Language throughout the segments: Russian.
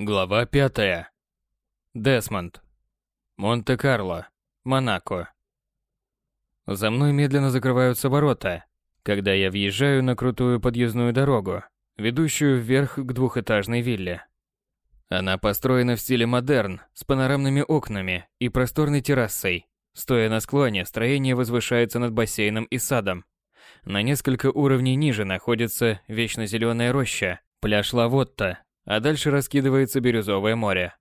Глава пятая. Десмонд. Монте-Карло. Монако. За мной медленно закрываются ворота, когда я въезжаю на крутую подъездную дорогу, ведущую вверх к двухэтажной вилле. Она построена в стиле модерн, с панорамными окнами и просторной террасой. Стоя на склоне, строение возвышается над бассейном и садом. На несколько уровней ниже находится вечно зеленая роща, пляж Лавотта, а дальше раскидывается бирюзовое море.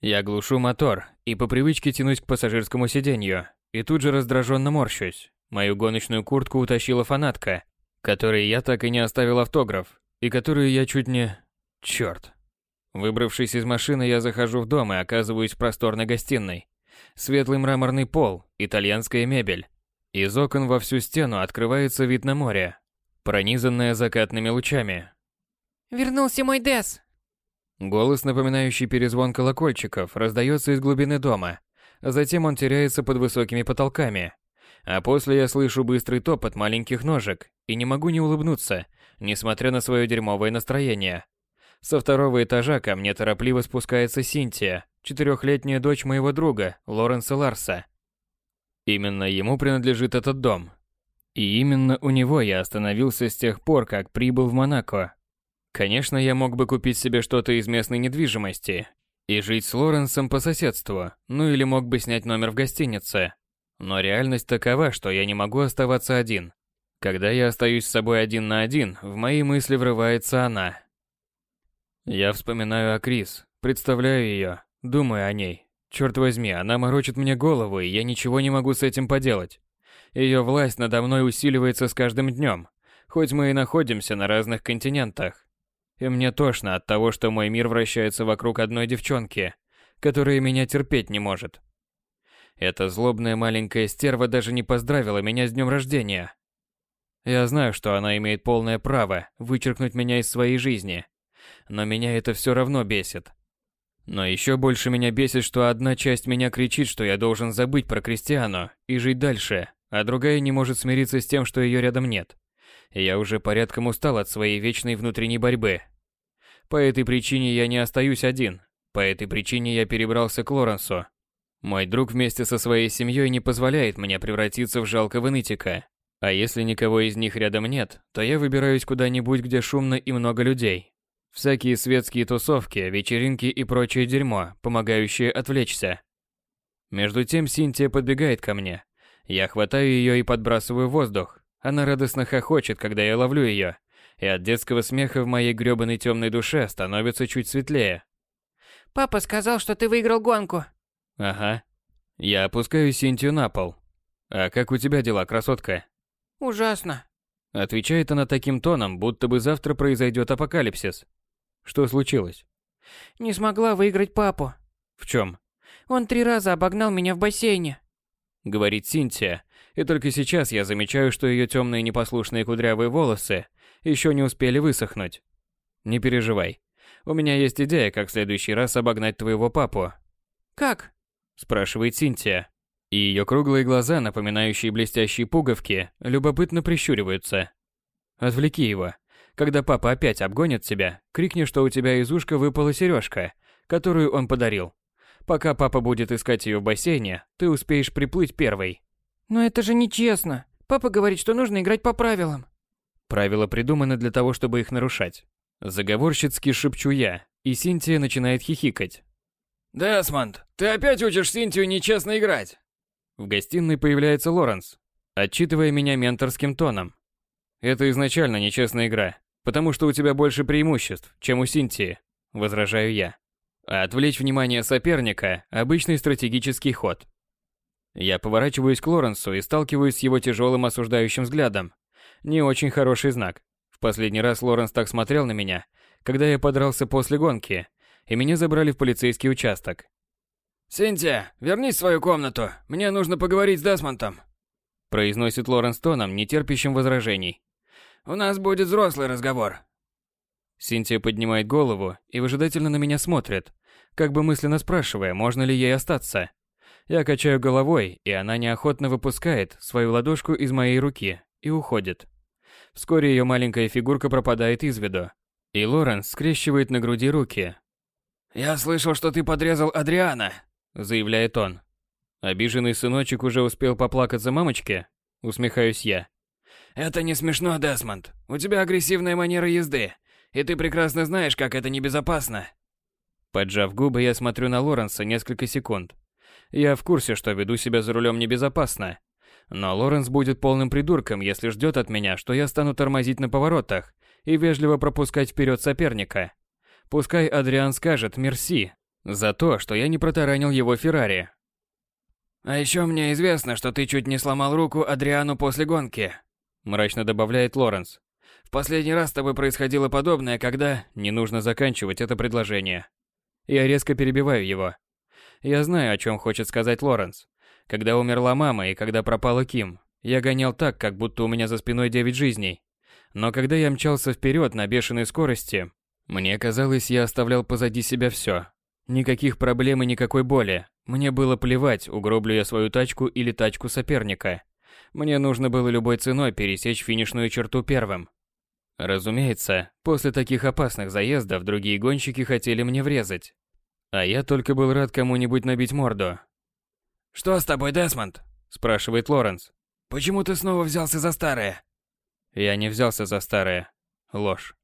Я глушу мотор и по привычке тянусь к пассажирскому сиденью, и тут же раздраженно морщусь. Мою гоночную куртку утащила фанатка, которой я так и не оставил автограф, и которую я чуть не... Чёрт. Выбравшись из машины, я захожу в дом и оказываюсь в просторной гостиной. Светлый мраморный пол, итальянская мебель. Из окон во всю стену открывается вид на море, пронизанное закатными лучами. «Вернулся мой Дес!» Голос, напоминающий перезвон колокольчиков, раздается из глубины дома. Затем он теряется под высокими потолками. А после я слышу быстрый топот маленьких ножек и не могу не улыбнуться, несмотря на свое дерьмовое настроение. Со второго этажа ко мне торопливо спускается Синтия, четырехлетняя дочь моего друга, Лоренса Ларса. Именно ему принадлежит этот дом. И именно у него я остановился с тех пор, как прибыл в Монако. Конечно, я мог бы купить себе что-то из местной недвижимости и жить с Лоренсом по соседству, ну или мог бы снять номер в гостинице. Но реальность такова, что я не могу оставаться один. Когда я остаюсь с собой один на один, в мои мысли врывается она. Я вспоминаю о Крис, представляю ее, думаю о ней. Черт возьми, она морочит мне голову, и я ничего не могу с этим поделать. Ее власть надо мной усиливается с каждым днем, хоть мы и находимся на разных континентах. И мне тошно от того, что мой мир вращается вокруг одной девчонки, которая меня терпеть не может. Эта злобная маленькая стерва даже не поздравила меня с днем рождения. Я знаю, что она имеет полное право вычеркнуть меня из своей жизни, но меня это все равно бесит. Но еще больше меня бесит, что одна часть меня кричит, что я должен забыть про Кристиану и жить дальше, а другая не может смириться с тем, что ее рядом нет. И я уже порядком устал от своей вечной внутренней борьбы. По этой причине я не остаюсь один. По этой причине я перебрался к Лоренсу. Мой друг вместе со своей семьей не позволяет мне превратиться в жалкого нытика. А если никого из них рядом нет, то я выбираюсь куда-нибудь, где шумно и много людей. Всякие светские тусовки, вечеринки и прочее дерьмо, помогающее отвлечься. Между тем Синтия подбегает ко мне. Я хватаю ее и подбрасываю воздух. Она радостно хохочет, когда я ловлю ее, и от детского смеха в моей грёбаной темной душе становится чуть светлее. «Папа сказал, что ты выиграл гонку». «Ага». Я опускаю Синтию на пол. «А как у тебя дела, красотка?» «Ужасно». Отвечает она таким тоном, будто бы завтра произойдет апокалипсис. Что случилось? «Не смогла выиграть папу». В чем? «Он три раза обогнал меня в бассейне». Говорит Синтия, и только сейчас я замечаю, что ее темные непослушные кудрявые волосы еще не успели высохнуть. Не переживай. У меня есть идея, как в следующий раз обогнать твоего папу. «Как?» – спрашивает Синтия. И ее круглые глаза, напоминающие блестящие пуговки, любопытно прищуриваются. Отвлеки его. Когда папа опять обгонит тебя, крикни, что у тебя из ушка выпала сережка, которую он подарил. Пока папа будет искать ее в бассейне, ты успеешь приплыть первой. «Но это же нечестно. Папа говорит, что нужно играть по правилам». Правила придуманы для того, чтобы их нарушать. Заговорщицки шепчу я, и Синтия начинает хихикать. «Десмонд, ты опять учишь Синтию нечестно играть?» В гостиной появляется Лоренс, отчитывая меня менторским тоном. «Это изначально нечестная игра, потому что у тебя больше преимуществ, чем у Синтии», – возражаю я. А отвлечь внимание соперника – обычный стратегический ход. Я поворачиваюсь к Лоренсу и сталкиваюсь с его тяжелым осуждающим взглядом, не очень хороший знак. В последний раз Лоренс так смотрел на меня, когда я подрался после гонки, и меня забрали в полицейский участок. «Синтия, вернись в свою комнату. Мне нужно поговорить с Десмонтом», произносит Лоренс тоном, не терпящим возражений. «У нас будет взрослый разговор». Синтия поднимает голову и выжидательно на меня смотрит, как бы мысленно спрашивая, можно ли ей остаться. Я качаю головой, и она неохотно выпускает свою ладошку из моей руки и уходит. Вскоре ее маленькая фигурка пропадает из виду. И Лоренс скрещивает на груди руки. «Я слышал, что ты подрезал Адриана», — заявляет он. Обиженный сыночек уже успел поплакаться мамочке? Усмехаюсь я. «Это не смешно, Десмонд. У тебя агрессивная манера езды, и ты прекрасно знаешь, как это небезопасно». Поджав губы, я смотрю на Лоренса несколько секунд. Я в курсе, что веду себя за рулем небезопасно. Но Лоренс будет полным придурком, если ждет от меня, что я стану тормозить на поворотах и вежливо пропускать вперед соперника. Пускай Адриан скажет «мерси» за то, что я не протаранил его Феррари. «А еще мне известно, что ты чуть не сломал руку Адриану после гонки», мрачно добавляет Лоренс. «В последний раз с тобой происходило подобное, когда...» Не нужно заканчивать это предложение. Я резко перебиваю его. Я знаю, о чем хочет сказать Лоренс. Когда умерла мама и когда пропала Ким, я гонял так, как будто у меня за спиной девять жизней. Но когда я мчался вперед на бешеной скорости, мне казалось, я оставлял позади себя все. Никаких проблем и никакой боли. Мне было плевать, угроблю я свою тачку или тачку соперника. Мне нужно было любой ценой пересечь финишную черту первым. Разумеется, после таких опасных заездов другие гонщики хотели мне врезать. А я только был рад кому-нибудь набить морду. «Что с тобой, Десмонд?» – спрашивает Лоренс. «Почему ты снова взялся за старое?» Я не взялся за старое. Ложь.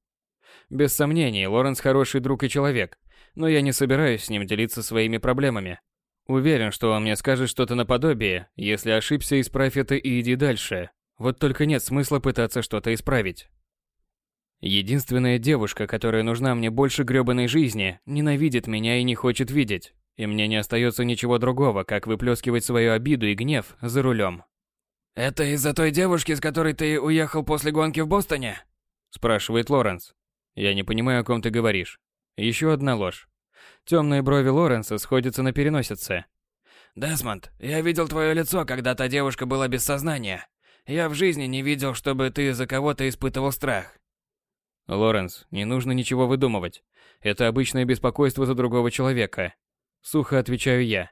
Без сомнений, Лоренс хороший друг и человек, но я не собираюсь с ним делиться своими проблемами. Уверен, что он мне скажет что-то наподобие, если ошибся, исправь это и иди дальше. Вот только нет смысла пытаться что-то исправить. Единственная девушка, которая нужна мне больше грёбаной жизни, ненавидит меня и не хочет видеть. И мне не остается ничего другого, как выплескивать свою обиду и гнев за рулем. «Это из-за той девушки, с которой ты уехал после гонки в Бостоне?» спрашивает Лоренс. Я не понимаю, о ком ты говоришь. Еще одна ложь. Темные брови Лоренса сходятся на переносице. «Десмонд, я видел твое лицо, когда та девушка была без сознания. Я в жизни не видел, чтобы ты за кого-то испытывал страх». «Лоренс, не нужно ничего выдумывать. Это обычное беспокойство за другого человека. Сухо отвечаю я.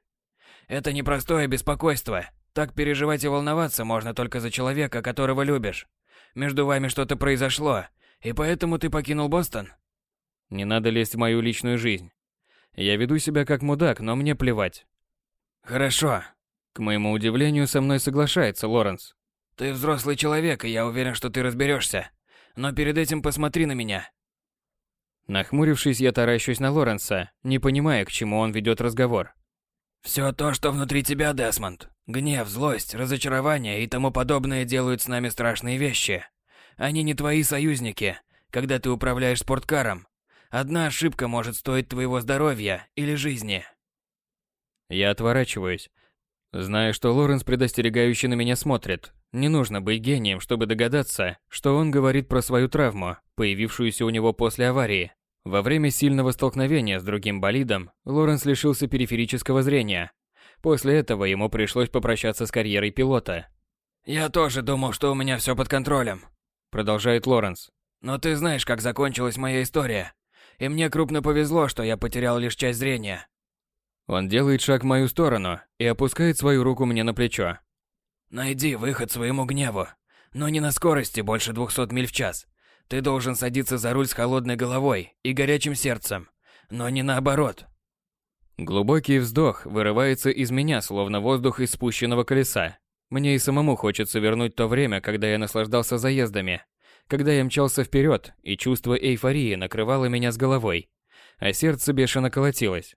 Это непростое беспокойство. Так переживать и волноваться можно только за человека, которого любишь. Между вами что-то произошло, и поэтому ты покинул Бостон? Не надо лезть в мою личную жизнь. Я веду себя как мудак, но мне плевать. Хорошо. К моему удивлению, со мной соглашается Лоренс. Ты взрослый человек, и я уверен, что ты разберешься. Но перед этим посмотри на меня. Нахмурившись, я таращусь на Лоренса, не понимая, к чему он ведет разговор. Все то, что внутри тебя, Десмонд. Гнев, злость, разочарование и тому подобное делают с нами страшные вещи. Они не твои союзники, когда ты управляешь спорткаром. Одна ошибка может стоить твоего здоровья или жизни. Я отворачиваюсь, зная, что Лоренс предостерегающе на меня смотрит. Не нужно быть гением, чтобы догадаться, что он говорит про свою травму, появившуюся у него после аварии. Во время сильного столкновения с другим болидом Лоренс лишился периферического зрения. После этого ему пришлось попрощаться с карьерой пилота. «Я тоже думал, что у меня все под контролем», — продолжает Лоренс. «Но ты знаешь, как закончилась моя история. И мне крупно повезло, что я потерял лишь часть зрения». Он делает шаг в мою сторону и опускает свою руку мне на плечо. Найди выход своему гневу, но не на скорости больше 200 миль в час. Ты должен садиться за руль с холодной головой и горячим сердцем, но не наоборот. Глубокий вздох вырывается из меня, словно воздух из спущенного колеса. Мне и самому хочется вернуть то время, когда я наслаждался заездами, когда я мчался вперед, и чувство эйфории накрывало меня с головой, а сердце бешено колотилось.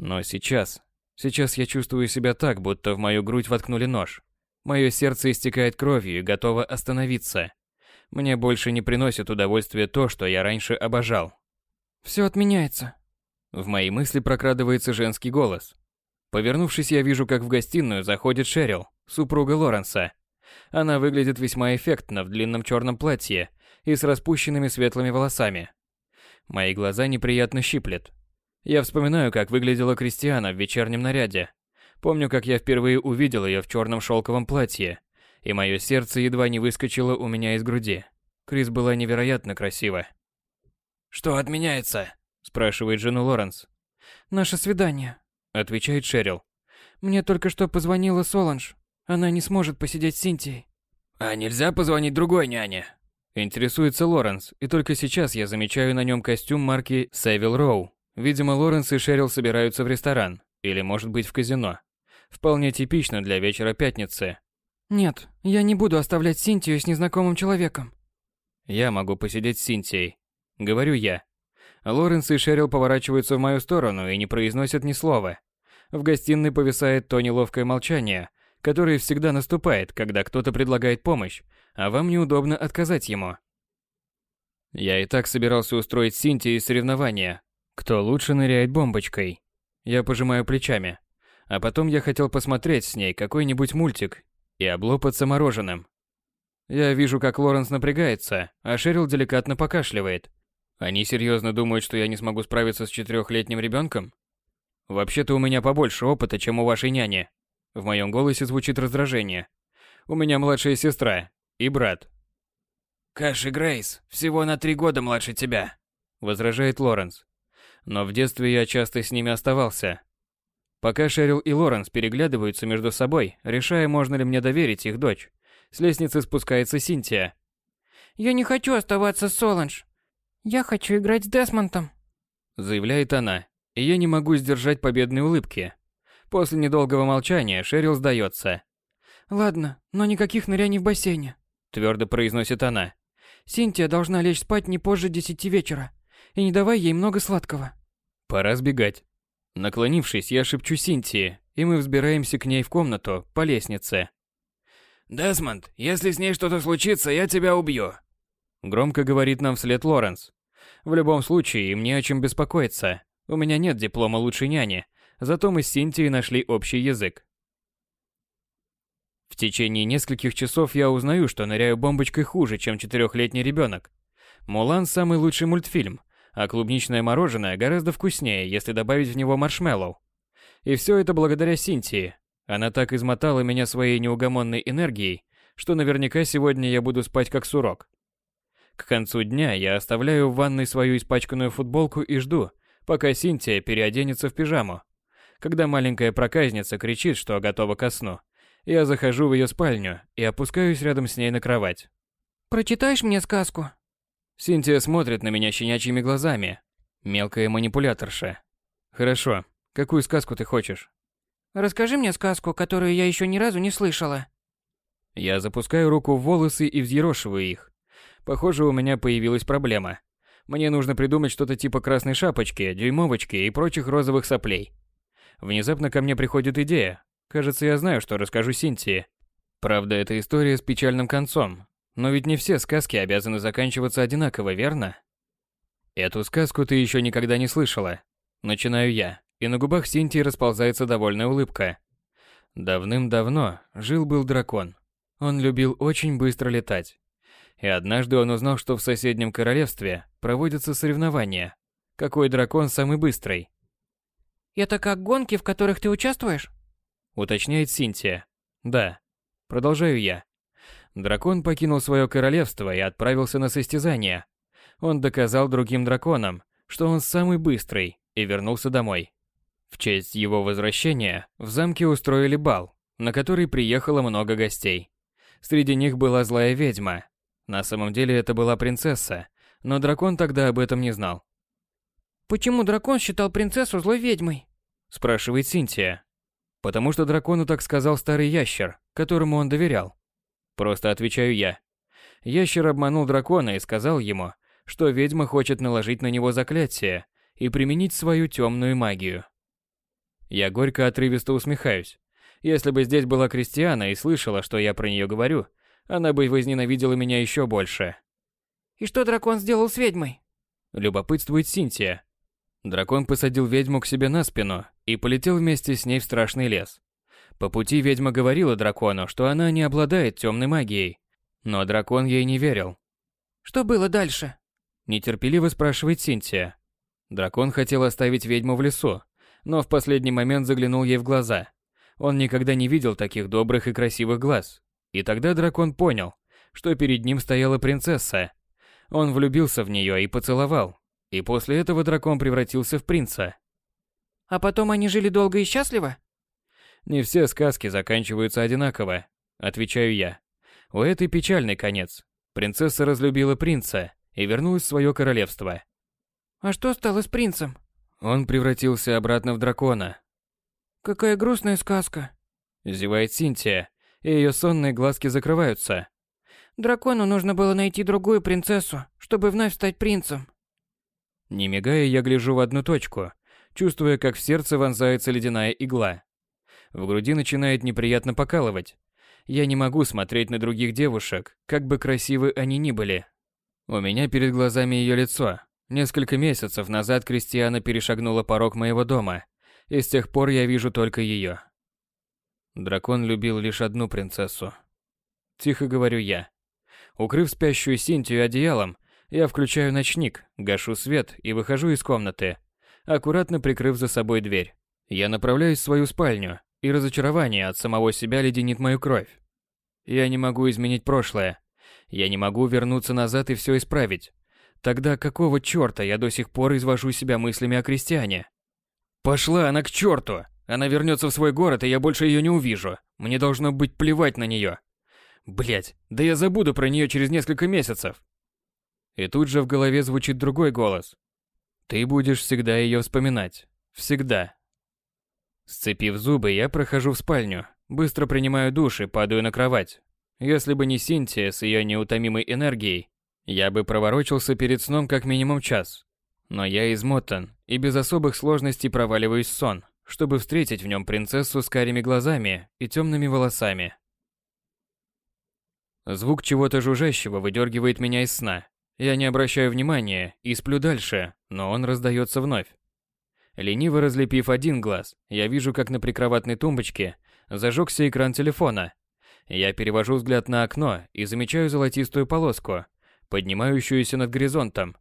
Но сейчас, сейчас я чувствую себя так, будто в мою грудь воткнули нож. Мое сердце истекает кровью и готово остановиться. Мне больше не приносит удовольствия то, что я раньше обожал. Все отменяется. В мои мысли прокрадывается женский голос. Повернувшись, я вижу, как в гостиную заходит Шерил, супруга Лоренса. Она выглядит весьма эффектно в длинном черном платье и с распущенными светлыми волосами. Мои глаза неприятно щиплет. Я вспоминаю, как выглядела Кристиана в вечернем наряде, Помню, как я впервые увидел ее в черном шелковом платье, и мое сердце едва не выскочило у меня из груди. Крис была невероятно красива. «Что отменяется?» – спрашивает жену Лоренс. «Наше свидание», – отвечает Шерил. «Мне только что позвонила Соланж. Она не сможет посидеть с Синтией». «А нельзя позвонить другой няне?» Интересуется Лоренс, и только сейчас я замечаю на нем костюм марки Savile Row. Видимо, Лоренс и Шерил собираются в ресторан, или, может быть, в казино. Вполне типично для вечера пятницы. Нет, я не буду оставлять Синтию с незнакомым человеком. Я могу посидеть с Синтией. Говорю я. Лоренс и Шерил поворачиваются в мою сторону и не произносят ни слова. В гостиной повисает то неловкое молчание, которое всегда наступает, когда кто-то предлагает помощь, а вам неудобно отказать ему. Я и так собирался устроить Синтии соревнования. Кто лучше ныряет бомбочкой? Я пожимаю плечами. А потом я хотел посмотреть с ней какой-нибудь мультик и облопаться мороженым. Я вижу, как Лоренс напрягается, а Шерил деликатно покашливает. Они серьезно думают, что я не смогу справиться с четырехлетним ребенком? Вообще-то у меня побольше опыта, чем у вашей няни. В моем голосе звучит раздражение. У меня младшая сестра и брат. Кэш и Грейс всего на три года младше тебя, возражает Лоренс. Но в детстве я часто с ними оставался. Пока Шерил и Лоренс переглядываются между собой, решая, можно ли мне доверить их дочь, с лестницы спускается Синтия. «Я не хочу оставаться с Соланж. Я хочу играть с Десмонтом», заявляет она, и я не могу сдержать победной улыбки. После недолгого молчания Шерил сдается. «Ладно, но никаких ныряний в бассейне», твердо произносит она. «Синтия должна лечь спать не позже десяти вечера, и не давай ей много сладкого». Пора сбегать. Наклонившись, я шепчу Синтии, и мы взбираемся к ней в комнату по лестнице. «Десмонд, если с ней что-то случится, я тебя убью!» Громко говорит нам вслед Лоренс. В любом случае, им не о чем беспокоиться. У меня нет диплома лучшей няни, зато мы с Синтией нашли общий язык. В течение нескольких часов я узнаю, что ныряю бомбочкой хуже, чем четырехлетний ребенок. «Мулан» – самый лучший мультфильм, а клубничное мороженое гораздо вкуснее, если добавить в него маршмеллоу. И все это благодаря Синтии. Она так измотала меня своей неугомонной энергией, что наверняка сегодня я буду спать как сурок. К концу дня я оставляю в ванной свою испачканную футболку и жду, пока Синтия переоденется в пижаму. Когда маленькая проказница кричит, что готова ко сну, я захожу в ее спальню и опускаюсь рядом с ней на кровать. «Прочитаешь мне сказку?» Синтия смотрит на меня щенячьими глазами. Мелкая манипуляторша. Хорошо. Какую сказку ты хочешь? Расскажи мне сказку, которую я еще ни разу не слышала. Я запускаю руку в волосы и взъерошиваю их. Похоже, у меня появилась проблема. Мне нужно придумать что-то типа красной шапочки, дюймовочки и прочих розовых соплей. Внезапно ко мне приходит идея. Кажется, я знаю, что расскажу Синтии. Правда, это история с печальным концом, но ведь не все сказки обязаны заканчиваться одинаково, верно? Эту сказку ты еще никогда не слышала. Начинаю я, и на губах Синтии расползается довольная улыбка. Давным-давно жил-был дракон. Он любил очень быстро летать. И однажды он узнал, что в соседнем королевстве проводятся соревнования. Какой дракон самый быстрый? «Это как гонки, в которых ты участвуешь?» Уточняет Синтия. «Да». Продолжаю я. Дракон покинул свое королевство и отправился на состязание. Он доказал другим драконам, что он самый быстрый, и вернулся домой. В честь его возвращения в замке устроили бал, на который приехало много гостей. Среди них была злая ведьма. На самом деле это была принцесса, но дракон тогда об этом не знал. «Почему дракон считал принцессу злой ведьмой?» спрашивает Синтия. Потому что дракону так сказал старый ящер, которому он доверял. Просто отвечаю я. Ящер обманул дракона и сказал ему, что ведьма хочет наложить на него заклятие и применить свою темную магию. Я горько отрывисто усмехаюсь. Если бы здесь была Кристиана и слышала, что я про нее говорю, она бы возненавидела меня еще больше. «И что дракон сделал с ведьмой?» Любопытствует Синтия. Дракон посадил ведьму к себе на спину и полетел вместе с ней в страшный лес. По пути ведьма говорила дракону, что она не обладает темной магией. Но дракон ей не верил. «Что было дальше?» Нетерпеливо спрашивает Синтия. Дракон хотел оставить ведьму в лесу, но в последний момент заглянул ей в глаза. Он никогда не видел таких добрых и красивых глаз. И тогда дракон понял, что перед ним стояла принцесса. Он влюбился в нее и поцеловал. И после этого дракон превратился в принца. «А потом они жили долго и счастливо?» Не все сказки заканчиваются одинаково, отвечаю я. У этой печальный конец. Принцесса разлюбила принца и вернулась в свое королевство. А что стало с принцем? Он превратился обратно в дракона. Какая грустная сказка. Зевает Синтия, и ее сонные глазки закрываются. Дракону нужно было найти другую принцессу, чтобы вновь стать принцем. Не мигая, я гляжу в одну точку, чувствуя, как в сердце вонзается ледяная игла. В груди начинает неприятно покалывать. Я не могу смотреть на других девушек, как бы красивы они ни были. У меня перед глазами ее лицо. Несколько месяцев назад Кристиана перешагнула порог моего дома, и с тех пор я вижу только ее. Дракон любил лишь одну принцессу. Тихо говорю я. Укрыв спящую Синтию одеялом, я включаю ночник, гашу свет и выхожу из комнаты, аккуратно прикрыв за собой дверь. Я направляюсь в свою спальню, и разочарование от самого себя леденит мою кровь. Я не могу изменить прошлое. Я не могу вернуться назад и все исправить. Тогда какого чёрта я до сих пор извожу себя мыслями о крестьяне? Пошла она к чёрту! Она вернется в свой город, и я больше ее не увижу. Мне должно быть плевать на нее. Блять, да я забуду про нее через несколько месяцев. И тут же в голове звучит другой голос. Ты будешь всегда ее вспоминать. Всегда. Сцепив зубы, я прохожу в спальню, быстро принимаю душ и падаю на кровать. Если бы не Синтия с ее неутомимой энергией, я бы проворочился перед сном как минимум час. Но я измотан и без особых сложностей проваливаюсь в сон, чтобы встретить в нем принцессу с карими глазами и темными волосами. Звук чего-то жужжащего выдергивает меня из сна. Я не обращаю внимания и сплю дальше, но он раздается вновь. Лениво разлепив один глаз, я вижу, как на прикроватной тумбочке зажегся экран телефона. Я перевожу взгляд на окно и замечаю золотистую полоску, поднимающуюся над горизонтом.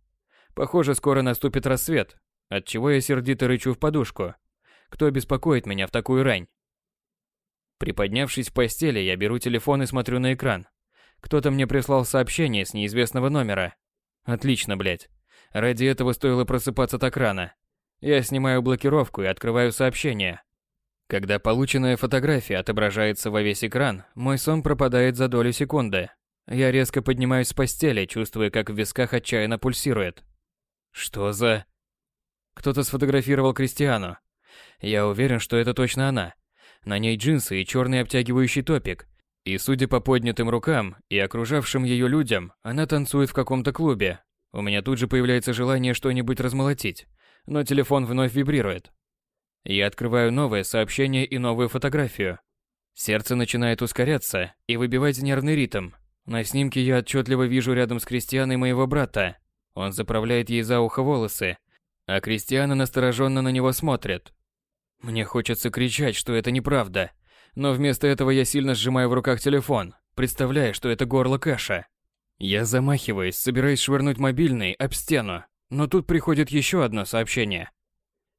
Похоже, скоро наступит рассвет, отчего я сердито рычу в подушку. Кто беспокоит меня в такую рань? Приподнявшись в постели, я беру телефон и смотрю на экран. Кто-то мне прислал сообщение с неизвестного номера. Отлично, блядь. Ради этого стоило просыпаться так рано. Я снимаю блокировку и открываю сообщение. Когда полученная фотография отображается во весь экран, мой сон пропадает за долю секунды. Я резко поднимаюсь с постели, чувствуя, как в висках отчаянно пульсирует. Что за... Кто-то сфотографировал Кристиану. Я уверен, что это точно она. На ней джинсы и черный обтягивающий топик. И судя по поднятым рукам и окружавшим ее людям, она танцует в каком-то клубе. У меня тут же появляется желание что-нибудь размолотить, но телефон вновь вибрирует. Я открываю новое сообщение и новую фотографию. Сердце начинает ускоряться и выбивать нервный ритм, на снимке я отчетливо вижу рядом с Кристианой моего брата. Он заправляет ей за ухо волосы, а Кристиана настороженно на него смотрит. Мне хочется кричать, что это неправда, но вместо этого я сильно сжимаю в руках телефон, представляя, что это горло кэша. Я замахиваюсь, собираясь швырнуть мобильный об стену, но тут приходит еще одно сообщение.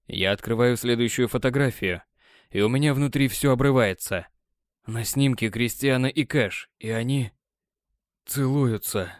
Я открываю следующую фотографию, и у меня внутри все обрывается. На снимке Кристиана и Кэш, и они... Целуются.